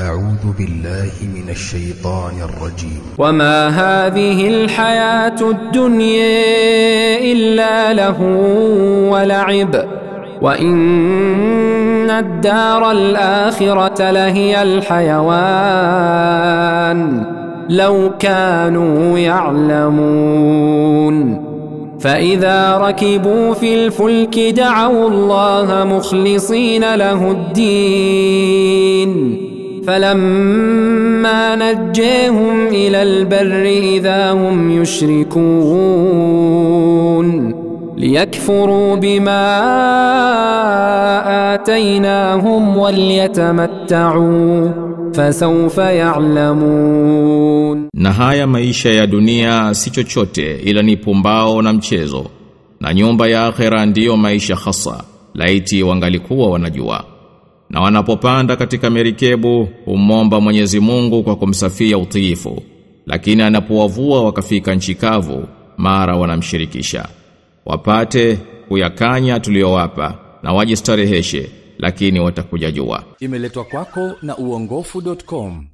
أعوذ بالله من الشيطان الرجيم. وما هذه الحياة الدنيا إلا له ولعب. وإن الدار الآخرة لهي الحيوان. لو كانوا يعلمون. فإذا ركبوا في الفلك دعوا الله مخلصين له الدين. فلما نجيهم إلى البر إذا هم يشركون ليكفروا بما آتيناهم وليتمتعوا فسوف يعلمون Na haya maisha ya dunia si chochote ila ni pumbao na mchezo. Na nyumba ya akhera ndiyo maisha hasa, laiti wangalikuwa wanajua. Na wanapopanda katika merikebu, umomba Mwenyezi Mungu kwa kumsafia utiifu. Lakini anapowavua wakafika nchi kavu, mara wanamshirikisha. Wapate kuyakanya tuliyowapa na wajistareheshe, lakini watakuja jua. Imeletwa kwako na uongofu.com.